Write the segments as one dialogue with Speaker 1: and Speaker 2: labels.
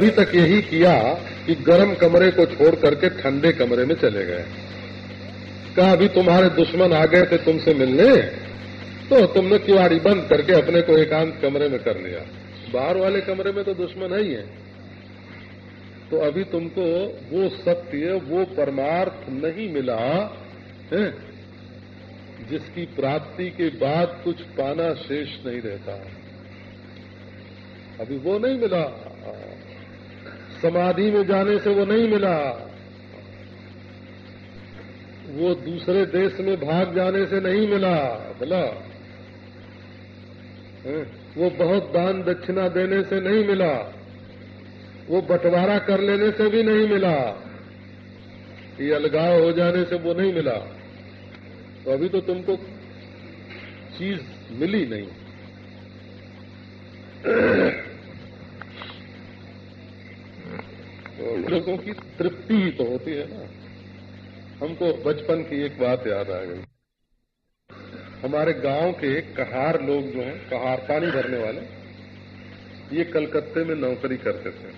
Speaker 1: अभी तक यही किया कि गर्म कमरे को छोड़ करके ठंडे कमरे में चले गए। कहा, अभी तुम्हारे दुश्मन आ गए थे तुमसे मिलने? तो तुमने किवाड़ी बंद करके अपने को एकांत कमरे में कर लिया। बाहर वाले कमरे में तो दुश्मन है ही है। तो अभी तुमको वो सत्य, वो परमार्थ नहीं मिला, है, जिसकी प्राप्ति के बाद कुछ पाना शेष नहीं रहता। अभी वो नहीं मिला। समाधि में जाने से वो नहीं मिला। वो दूसरे देश में भाग जाने से नहीं मिला, बोला। वो बहुत दान दक्षिणा देने से नहीं मिला। वो बंटवारा कर लेने से भी नहीं मिला। ये अलगाव हो जाने से वो नहीं मिला। तो अभी तो तुमको चीज़ मिली नहीं। लोगों की तृप्ति ही तो होती है ना। हमको बचपन की एक बात याद आ गई। हमारे गाँव के कहार लोग जो हैं, कहार पानी भरने वाले, ये कलकत्ते में नौकरी करते थे।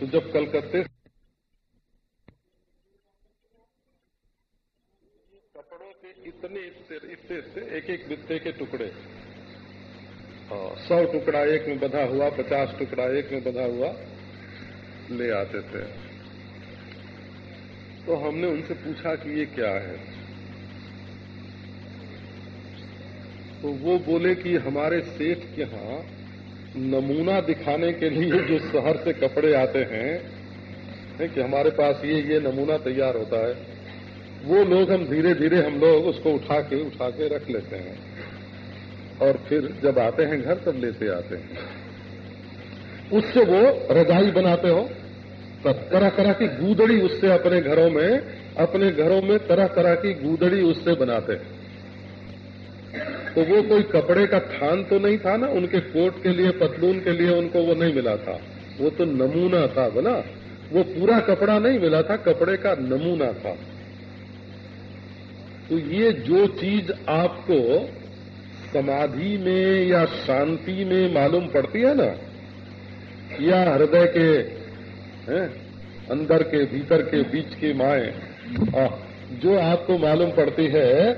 Speaker 1: तो जब कलकत्ते कपड़ों के इतने इतने इतने एक एक बित्ते के टुकड़े सौ टुकड़ा एक में बधा हुआ, पचास टुकड़ा एक में बधा हुआ ले आते थे। तो हमने उनसे पूछा कि ये क्या है? तो वो बोले कि हमारे सेठ के यहाँ नमूना दिखाने के लिए जो शहर से कपड़े आते हैं, है कि हमारे पास ये ये नमूना तैयार होता है, वो लोग हम धीरे धीरे हम लोग उसको उठा के उठा के रख लेते हैं। और फिर जब आते हैं घर, तब लेते आते हैं। उससे वो रजाई बनाते हो। तब तरह तरह की गूदड़ी उससे अपने घरों में, अपने घरों में तरह तरह की गूदड़ी उससे बनाते हैं। तो वो कोई कपड़े का थान तो नहीं था ना, उनके कोट के लिए, पतलून के लिए उनको वो नहीं मिला था। वो तो नमूना था बोला वो पूरा कपड़ा नहीं मिला था, कपड़े का नमूना था। तो ये जो चीज़ आपको समाधि में या शांति में मालूम पड़ती है ना? या हृदय के हैं, अंदर के भीतर के बीच की माए। जो आपको मालूम पड़ती है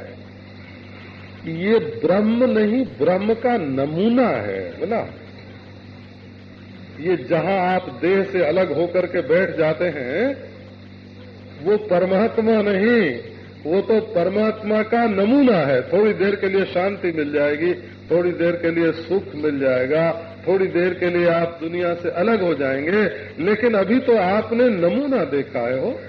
Speaker 1: कि ये ब्रह्म नहीं ब्रह्म का नमूना है बोला ये जहाँ आप देह से अलग होकर के बैठ जाते हैं वो परमात्मा नहीं। वो तो परमात्मा का नमूना है। थोड़ी देर के लिए शांति मिल जाएगी, थोड़ी देर के लिए सुख मिल जाएगा, थोड़ी देर के लिए आप दुनिया से अलग हो जाएँगे, लेकिन अभी तो आपने नमूना देखा है, हो।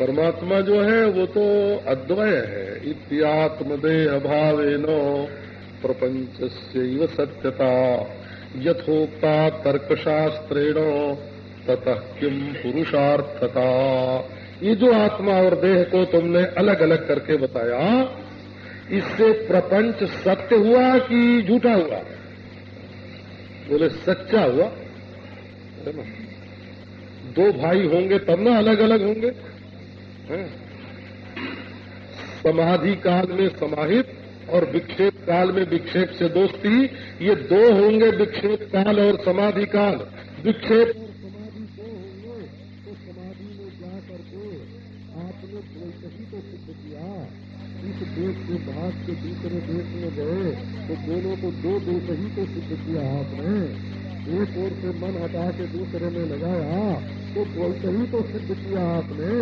Speaker 1: परमात्मा जो है, वो तो अद्वय है। इत्यात्मदेह भावेनो प्रपंच से सत्यता, यथोक्ता तर्कशास्त्रेण ततः किम पुरुषार्थता? ये जो आत्मा और देह को तुमने अलग अलग करके बताया, इससे प्रपंच सत्य हुआ कि झूठा हुआ? बोले, सच्चा हुआ। है ना दो भाई होंगे तब ना अलग अलग होंगे समाधि काल में समाहित और विक्षेप काल में विक्षेप से दोस्ती, ये दो होंगे विक्षेप काल और समाधि काल। विक्षेप और समाधि दो होंगे तो समाधि में जा करके आपने द्वैत तो सिद्ध किया इस देश के भाग के दूसरे देश में गए तो दोनों को दो देश ही तो सिद्ध किया आपने एक ओर से मन हटा के दूसरे में लगाया तो द्वैत ही तो सिद्ध किया आपने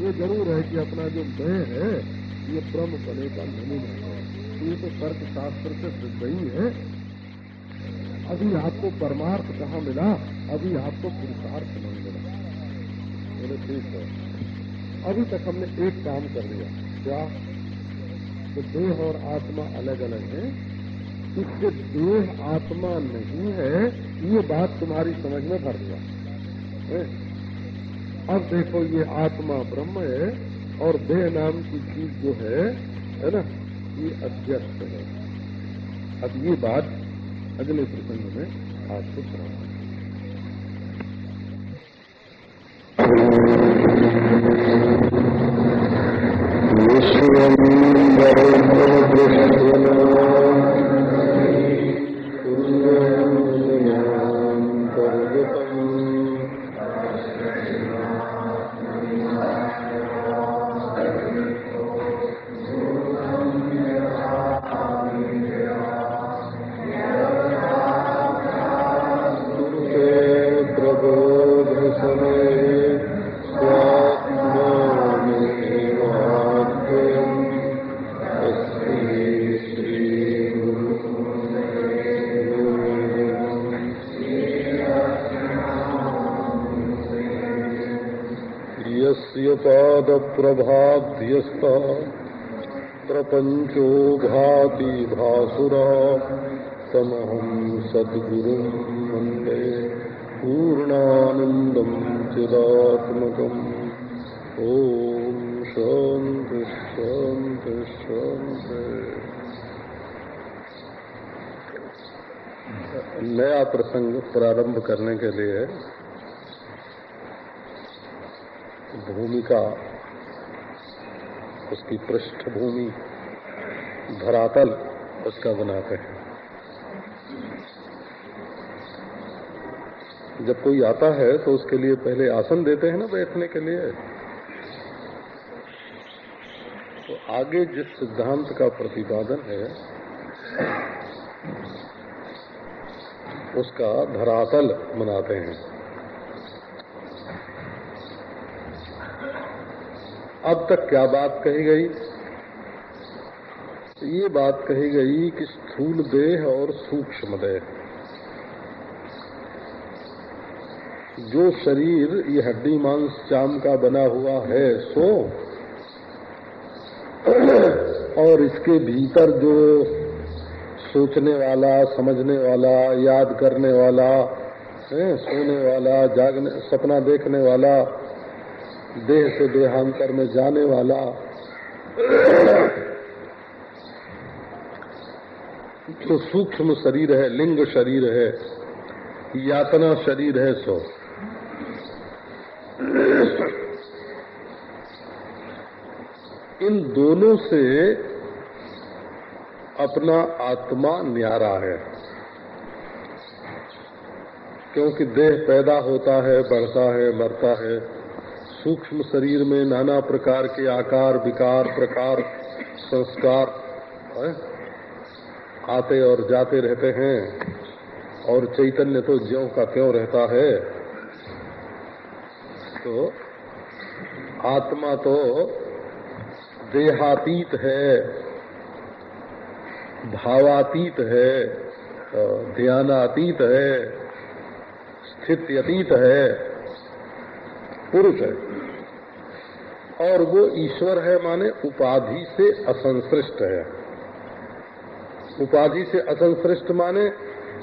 Speaker 1: ये ज़रूर है कि अपना जो मैं है, ये ब्रह्म बने का नमूना है। ये तो तर्क शास्त्र से सिद्ध ही है। अभी आपको परमार्थ कहाँ मिला? अभी आपको पुरुषार्थ नहीं मिला। बोले, ठीक है। अभी तक हमने एक काम कर लिया। क्या? तो देह और आत्मा अलग अलग है। इससे देह आत्मा नहीं है, ये बात तुम्हारी समझ में भर गया। अब देखो, ये आत्मा ब्रह्म है और देह नाम की चीज़ जो है है ना, ये अध्यस्त है। अब ये बात अगले प्रसंग में आपको सुना प्रभाध्यस्तः प्रपञ्चो भाति भासुरा। तमहं सद्गुरुं वंदे पूर्णानन्दं चिदात्मकम्। ॐ शान्ति शान्ति शान्ति। नया प्रसंग प्रारंभ करने के लिए भूमिका उसकी पृष्ठभूमि, धरातल उसका बनाते हैं। जब कोई आता है तो उसके लिए पहले आसन देते हैं ना बैठने के लिए। तो आगे जिस सिद्धांत का प्रतिपादन है, उसका धरातल बनाते हैं। अब तक क्या बात कही गई? ये बात कही गई कि स्थूल देह और सूक्ष्म देह। जो शरीर ये हड्डी, मांस, चाम का बना हुआ है, सो और इसके भीतर जो सोचने वाला, समझने वाला, याद करने वाला सोने वाला, जागने, सपना देखने वाला देह से देहांतर में जाने वाला। जो सूक्ष्म शरीर है, लिंग शरीर है, यातना शरीर है सो। इन दोनों से अपना आत्मा न्यारा है। क्योंकि देह पैदा होता है, बढ़ता है, मरता है। सूक्ष्म शरीर में नाना प्रकार के आकार, विकार, प्रकार, संस्कार? आते और जाते रहते हैं। और चैतन्य तो ज्यो का क्यों रहता है। तो आत्मा तो देहातीत है, भावातीत है, ध्यानातीत है स्थित अतीत है। पुरुष है। और वो ईश्वर है माने उपाधि से असंश्रिष्ट है। उपाधि से असंश्रिष्ट माने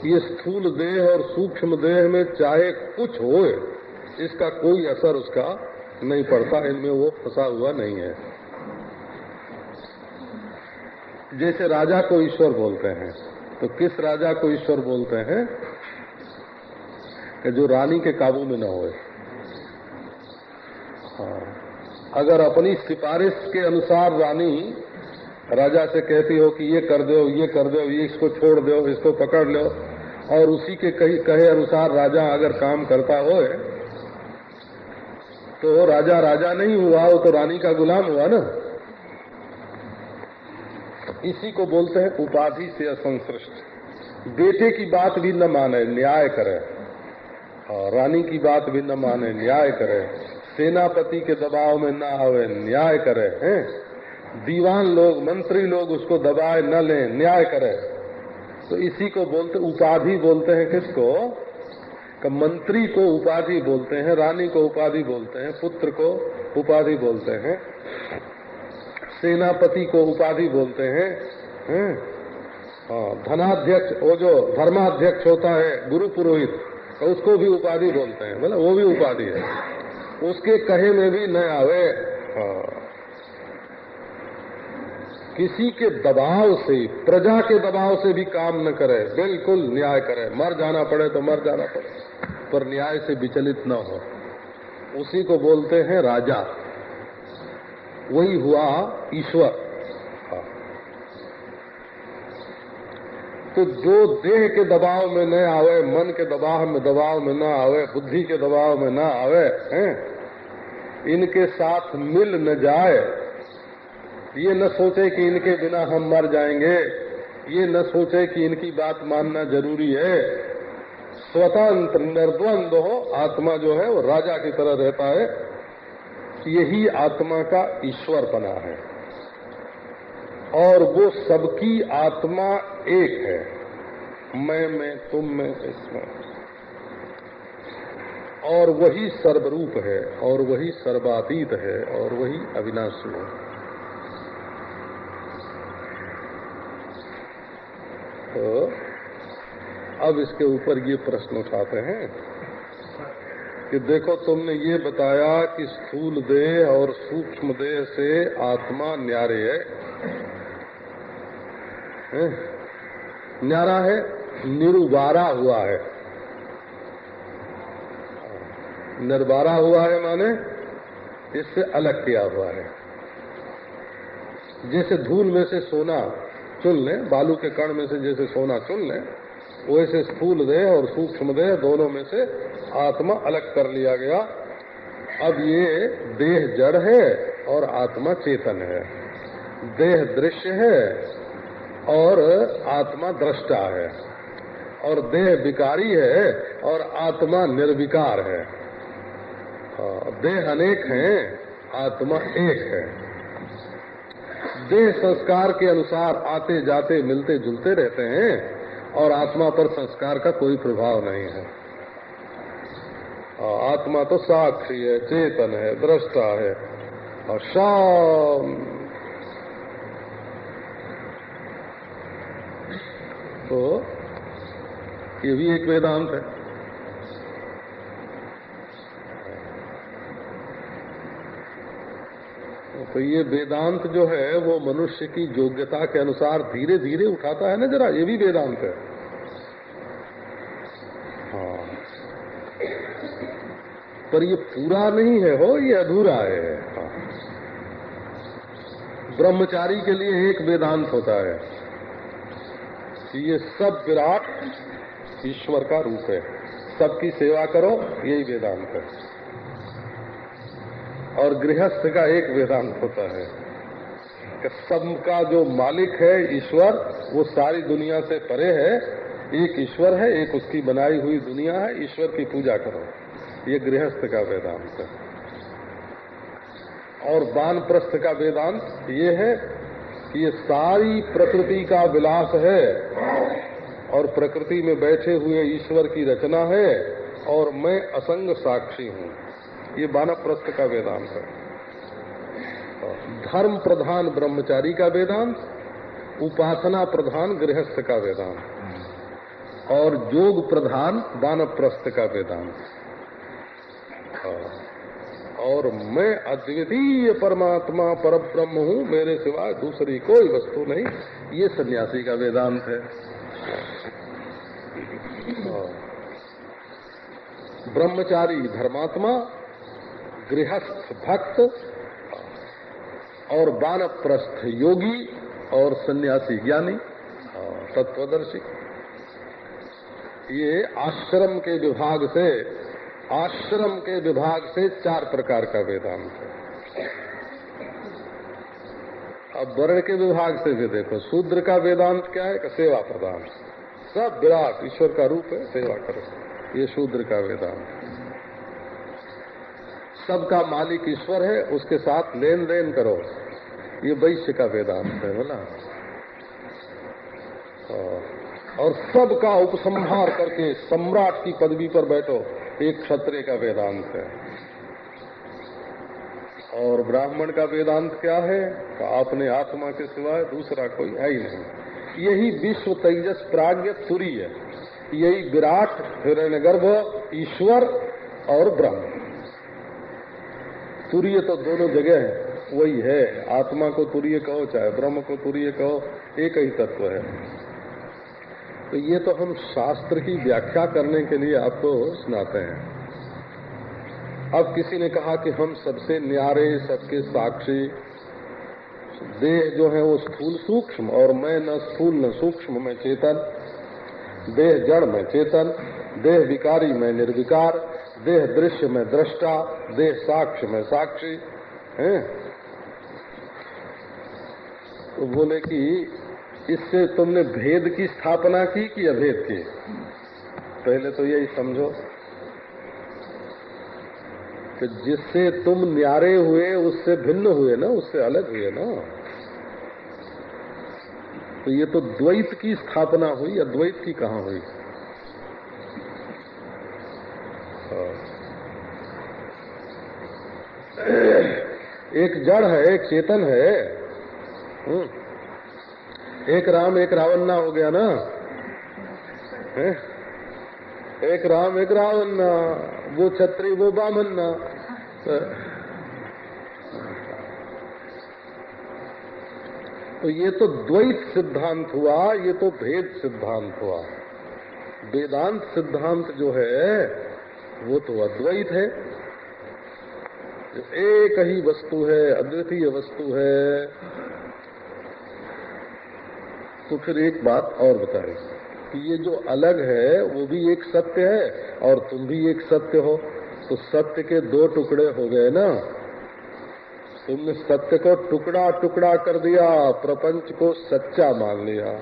Speaker 1: ये स्थूल देह और सूक्ष्म देह में चाहे कुछ हो इसका कोई असर उसका नहीं पड़ता, इनमें वो फंसा हुआ नहीं है। जैसे राजा को ईश्वर बोलते हैं तो किस राजा को ईश्वर बोलते हैं? कि जो रानी के काबू में न होए। अगर अपनी सिफारिश के अनुसार रानी राजा से कहती हो कि ये कर दो, ये कर दो, ये इसको छोड़ दो, इसको पकड़ लो, और उसी के कही, कहे अनुसार राजा अगर काम करता हो तो राजा राजा नहीं हुआ, वो तो रानी का गुलाम हुआ ना। इसी को बोलते हैं उपाधि से असंसृष्ट बेटे की बात भी न माने, न्याय करे। और रानी की बात भी न माने, न्याय करे। सेनापति के दबाव में न आवे न्याय करे, हैं? दीवान लोग, मंत्री लोग उसको दबाए न लें, न्याय करे। तो इसी को बोलते, उपाधि बोलते हैं किसको? कि मंत्री को उपाधि बोलते हैं, रानी को उपाधि बोलते हैं, पुत्र को उपाधि बोलते हैं, सेनापति को उपाधि बोलते हैं हैं? हाँ धनाध्यक्ष, वो जो धर्माध्यक्ष होता है, गुरु पुरोहित तो उसको भी उपाधि बोलते हैं। मतलब वो भी उपाधि है। उसके कहे में भी न आवे। किसी के दबाव से, प्रजा के दबाव से भी काम न करे, बिल्कुल न्याय करे। मर जाना पड़े तो मर जाना पड़े, पर न्याय से विचलित न हो। उसी को बोलते हैं राजा। वही हुआ ईश्वर। तो जो देह के दबाव में न आवे, मन के दबाव में दबाव में न आवे, बुद्धि के दबाव में न आवे, हैं? इनके साथ मिल न जाए। ये न सोचे कि इनके बिना हम मर जाएँगे। ये न सोचे कि इनकी बात मानना ज़रूरी है। स्वतंत्र, निर्द्वंद हो, आत्मा जो है वो राजा की तरह रहता है। यही आत्मा का ईश्वर बना है। और वो सबकी आत्मा एक है। मैं में तुम में इसमें और वही सर्वरूप है और वही सर्वातीत है और वही अविनाशी है। तो अब इसके ऊपर ये प्रश्न उठाते हैं कि देखो तुमने ये बताया कि स्थूल देह और सूक्ष्म देह से आत्मा न्यारे है, न्यारा है निरुबारा हुआ है। निर्बारा हुआ है माने इससे अलग किया हुआ है। जैसे धूल में से सोना चुन लें, बालू के कण में से जैसे सोना चुन लें, वैसे स्थूल देह और सूक्ष्म देह दोनों में से आत्मा अलग कर लिया गया। अब ये देह जड़ है और आत्मा चेतन है। देह दृश्य है और आत्मा दृष्टा है, और देह विकारी है, और आत्मा निर्विकार है। देह अनेक है, आत्मा एक है। देह संस्कार के अनुसार आते जाते मिलते जुलते रहते हैं, और आत्मा पर संस्कार का कोई प्रभाव नहीं है, आत्मा तो साक्षी है, चेतन है, दृष्टा है, और शाम तो ये भी एक वेदांत है। तो ये वेदांत जो है, वो मनुष्य की योग्यता के अनुसार धीरे धीरे उठाता है ना जरा, ये भी वेदांत है। हाँ। पर ये पूरा नहीं है, हो, ये अधूरा है। हाँ। ब्रह्मचारी के लिए एक वेदांत होता है। ये सब विराट ईश्वर का रूप है। सबकी सेवा करो, यही वेदांत है। और गृहस्थ का एक वेदांत होता है कि सबका जो मालिक है ईश्वर, वो सारी दुनिया से परे है। एक ईश्वर है, एक उसकी बनाई हुई दुनिया है। ईश्वर की पूजा करो। ये गृहस्थ का वेदांत है। और प्रस्थ का वेदांत ये है कि ये सारी प्रकृति का विलास है और प्रकृति में बैठे हुए ईश्वर की रचना है और मैं असंग साक्षी हूँ। ये प्रस्थ का वेदांत है। धर्म प्रधान ब्रह्मचारी का वेदांत, उपासना प्रधान गृहस्थ का वेदांत और योग प्रधान प्रस्थ का वेदांत। और मैं अद्वितीय परमात्मा पर ब्रह्म हूँ, मेरे सिवा दूसरी कोई वस्तु नहीं। ये सन्यासी का वेदांत है। ब्रह्मचारी धर्मात्मा, गृहस्थ भक्त और बानप्रस्थ योगी और सन्यासी ज्ञानी तत्वदर्शी। ये आश्रम के विभाग से आश्रम के विभाग से चार प्रकार का वेदांत है। अब वर्ण के विभाग से भी देखो, शूद्र का वेदांत क्या है? सेवा प्रदान। सब विराट ईश्वर का रूप है, सेवा करो। ये शूद्र का वेदांत सबका मालिक ईश्वर है, उसके साथ लेन देन करो। ये वैश्य का वेदांत है, बोला। और सबका उपसंहार करके सम्राट की पदवी पर बैठो। एक क्षत्रिय का वेदांत है। और ब्राह्मण का वेदांत क्या है? तो अपने आत्मा के सिवाय दूसरा कोई है ही नहीं। यही विश्व तेजस प्राग्ञ सूर्य यही विराट हिरण्यगर्भ ईश्वर और ब्रह्म तुरीय तो दोनों जगह है। वही है। आत्मा को तुरीय कहो, चाहे ब्रह्म को तुरीय कहो, एक ही तत्व है। तो ये तो हम शास्त्र की व्याख्या करने के लिए आपको सुनाते हैं। अब किसी ने कहा कि हम सबसे न्यारे, सबके साक्षी देह जो है वो स्थूल सूक्ष्म, और मैं न स्थूल, न सूक्ष्म, में चेतन। देह जड़, में चेतन। देह विकारी, में निर्विकार। देह दृश्य, में दृष्टा। देह साक्ष्य, में साक्षी। है? तो बोले कि इससे तुमने भेद की स्थापना की कि अभेद की? पहले तो यही समझो। कि जिससे तुम न्यारे हुए, उससे भिन्न हुए ना, उससे अलग हुए ना? तो ये तो द्वैत की स्थापना हुई, अद्वैत की कहा हुई? हाँ। एक जड़ है, एक चेतन है। हम्म। एक राम, एक रावण ना हो गया ना? है? एक राम, एक रावण ना वो छत्री, वो बामन ना तो ये तो द्वैत सिद्धांत हुआ, ये तो भेद सिद्धांत हुआ। वेदांत सिद्धांत जो है, वो तो अद्वैत है। एक ही वस्तु है, अद्वितीय वस्तु है। तो फिर एक बात और बताए कि ये जो अलग है, वो भी एक सत्य है और तुम भी एक सत्य हो। तो सत्य के दो टुकड़े हो गए ना। तुमने सत्य को टुकड़ा टुकड़ा कर दिया, प्रपंच को सच्चा मान लिया।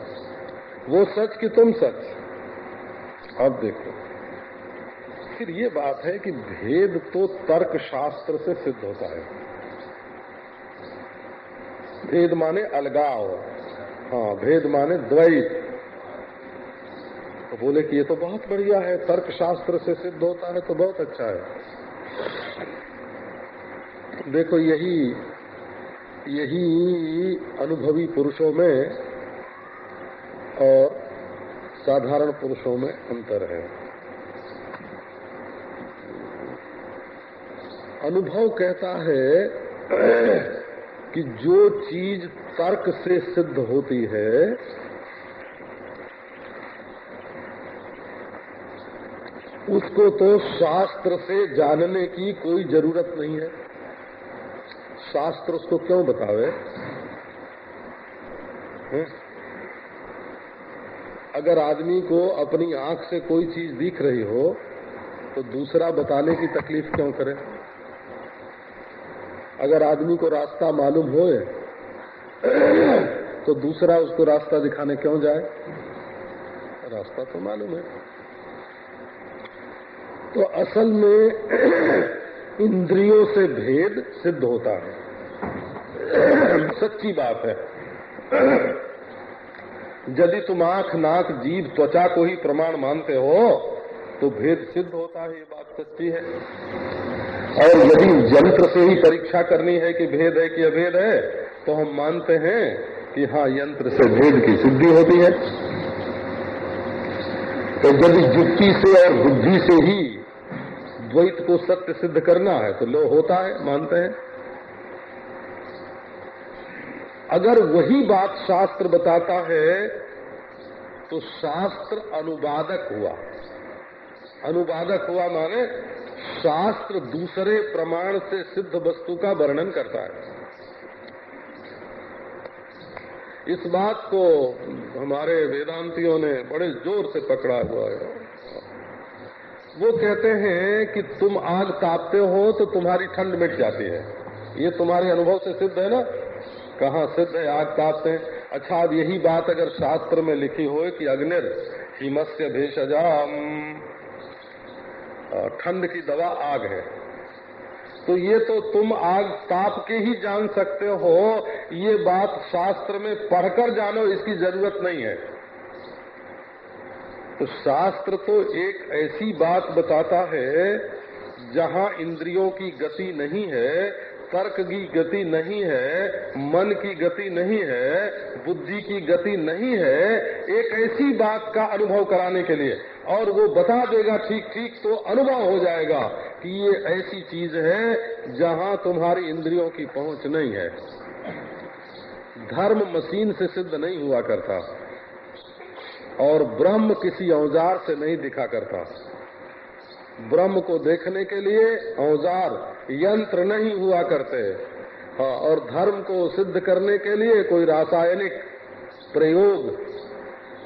Speaker 1: वो सच कि तुम सच? अब देखो। फिर ये बात है कि भेद तो तर्क शास्त्र से सिद्ध होता है। भेद माने अलगाव। हाँ भेद माने द्वैत। तो बोले कि ये तो बहुत बढ़िया है तर्क शास्त्र से सिद्ध होता है तो बहुत अच्छा है। देखो, यही यही अनुभवी पुरुषों में और साधारण पुरुषों में अंतर है। अनुभव कहता है कि जो चीज़ तर्क से सिद्ध होती है, उसको तो शास्त्र से जानने की कोई ज़रूरत नहीं है। शास्त्र उसको क्यों बतावे? है? अगर आदमी को अपनी आँख से कोई चीज़ दिख रही हो तो दूसरा बताने की तकलीफ़ क्यों करे? अगर आदमी को रास्ता मालूम हो तो दूसरा उसको रास्ता दिखाने क्यों जाए? रास्ता तो मालूम है। तो असल में इंद्रियों से भेद सिद्ध होता है। सच्ची बात है। यदि तुम आँख, नाक जीव त्वचा को ही प्रमाण मानते हो तो भेद सिद्ध होता है, ये बात सच्ची है। और यदि यंत्र से ही परीक्षा करनी है कि भेद है कि अभेद है तो हम मानते हैं कि हाँ यंत्र से भेद की सिद्धि होती है। तो यदि युक्ति से और बुद्धि से ही द्वैत को सत्य सिद्ध करना है तो लो होता है, मानते हैं। अगर वही बात शास्त्र बताता है तो शास्त्र अनुवादक हुआ। अनुवादक हुआ माने शास्त्र दूसरे प्रमाण से सिद्ध वस्तु का वर्णन करता है। इस बात को हमारे वेदांतियों ने बड़े ज़ोर से पकड़ा हुआ है। वो कहते हैं कि तुम आग तापते हो तो तुम्हारी ठंड मिट जाती है। ये तुम्हारे अनुभव से सिद्ध है ना? कहाँ सिद्ध है आग तापते? हैं अच्छा अब यही बात अगर शास्त्र में लिखी हो कि अग्निर हिमस्य भेषजाम। ठंड की दवा आग है। तो ये तो तुम आग ताप के ही जान सकते हो। ये बात शास्त्र में पढ़कर जानो, इसकी ज़रूरत नहीं है। तो शास्त्र तो एक ऐसी बात बताता है, जहाँ इंद्रियों की गति नहीं है, तर्क की गति नहीं है, मन की गति नहीं है, बुद्धि की गति नहीं है, एक ऐसी बात का अनुभव कराने के लिए। और वो बता देगा, ठीक ठीक तो अनुभव हो जाएगा कि ये ऐसी चीज़ है जहाँ तुम्हारी इंद्रियों की पहुँच नहीं है। धर्म मशीन से सिद्ध नहीं हुआ करता और ब्रह्म किसी औज़ार से नहीं दिखा करता। ब्रह्म को देखने के लिए औज़ार यंत्र नहीं हुआ करते। हाँ और धर्म को सिद्ध करने के लिए कोई रासायनिक प्रयोग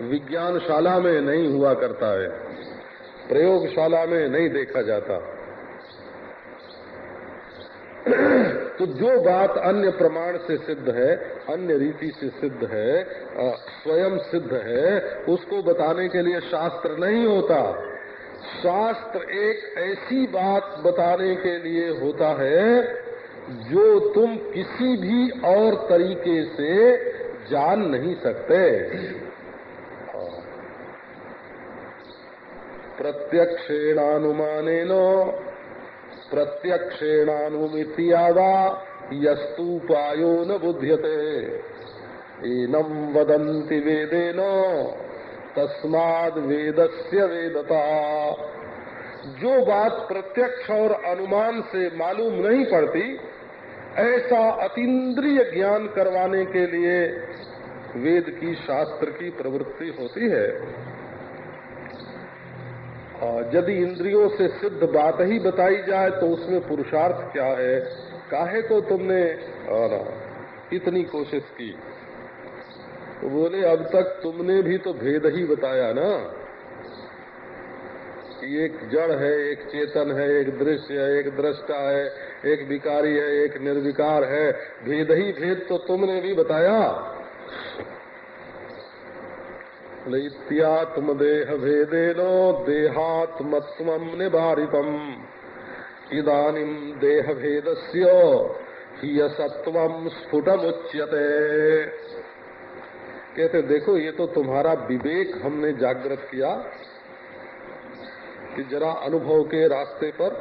Speaker 1: विज्ञानशाला में नहीं हुआ करता है। प्रयोगशाला में नहीं देखा जाता। तो जो बात अन्य प्रमाण से सिद्ध है, अन्य रीति से सिद्ध है स्वयं सिद्ध है, उसको बताने के लिए शास्त्र नहीं होता। शास्त्र एक ऐसी बात बताने के लिए होता है, जो तुम किसी भी और तरीके से जान नहीं सकते। प्रत्यक्षेणानुमान प्रत्यक्षेणानुमित्यावा यस्तुपायो न बुध्यते। एनम वदंति वेदेन, तस्माद वेदस्य वेदता। जो बात प्रत्यक्ष और अनुमान से मालूम नहीं पड़ती, ऐसा अतीन्द्रिय ज्ञान करवाने के लिए वेद की शास्त्र की प्रवृत्ति होती है। यदि इंद्रियों से सिद्ध बात ही बताई जाए तो उसमें पुरुषार्थ क्या है? काहे को तुमने इतनी कोशिश की? तो बोले, अब तक तुमने भी तो भेद ही बताया ना। कि एक जड़ है, एक चेतन है, एक दृश्य है, एक दृष्टा है, एक विकारी है, एक निर्विकार है। भेद ही भेद तो तुमने भी बताया। इत्यात्म देह भेदेनो देहात्मत्व निवारितम। इदानीम देह भेदस्य सत्व स्फुटमुच्यते। कहते, देखो, ये तो तुम्हारा विवेक हमने जागृत किया कि जरा अनुभव के रास्ते पर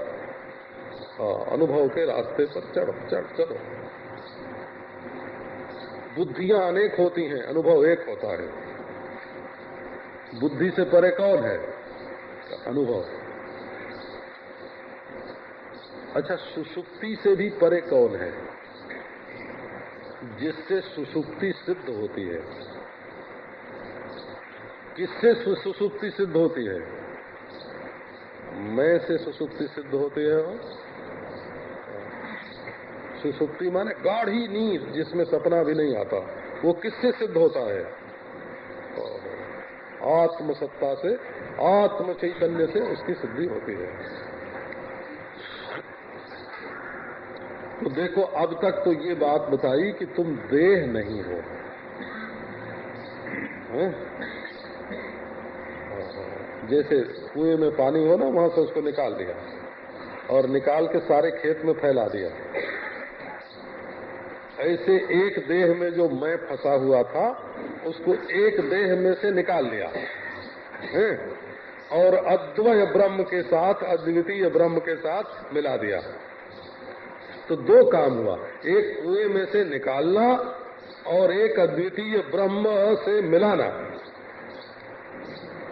Speaker 1: अनुभव के रास्ते पर चढ़ो, चढ़ चलो बुद्धियाँ अनेक होती हैं, अनुभव एक होता है। बुद्धि से परे कौन है? अनुभव। अच्छा सुसुप्ति से भी परे कौन है? जिससे सुसुप्ति सिद्ध होती है। किससे सुसुप्ति सिद्ध होती है? मैं से सुसुप्ति सिद्ध होती है सुसुप्ति माने गाढ़ी नींद जिसमें सपना भी नहीं आता। वो किससे सिद्ध होता है? आत्म सत्ता से आत्म चैतन्य से उसकी सिद्धि होती है। तो देखो, अब तक तो ये बात बताई कि तुम देह नहीं है? जैसे कुएँ में पानी हो ना, वहाँ से उसको निकाल दिया और निकाल के सारे खेत में फैला दिया। ऐसे एक देह में जो मैं फंसा हुआ था, उसको एक देह में से निकाल लिया। है? और अद्वय ब्रह्म के साथ, अद्वितीय ब्रह्म के साथ मिला दिया। तो दो काम हुआ। एक कुएँ में से निकालना और एक अद्वितीय ब्रह्म से मिलाना।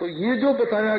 Speaker 1: तो ये जो बताया